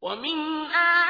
我命啊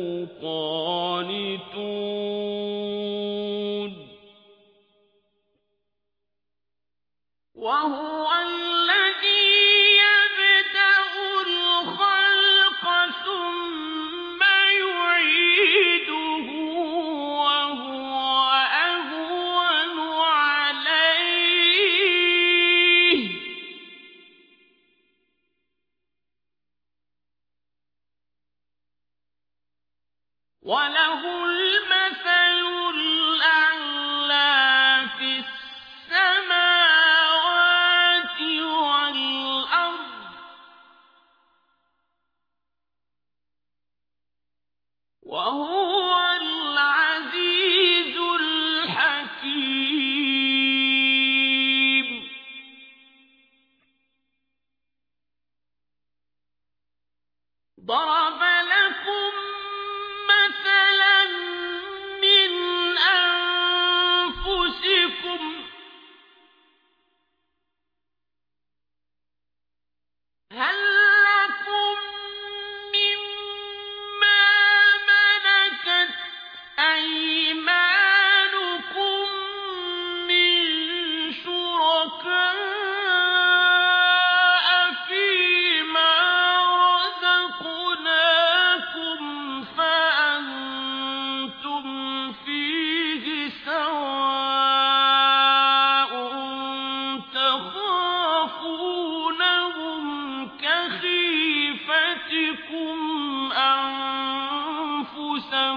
وله المثل الأعلى في السماوات والأرض. وهو العزيز الحكيم. ضرب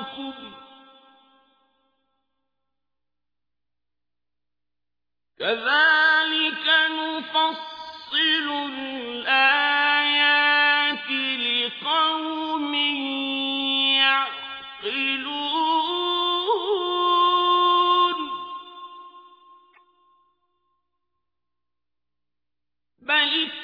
معكم كذلك نفصل الآيات لقوم يعقلون. بل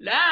لا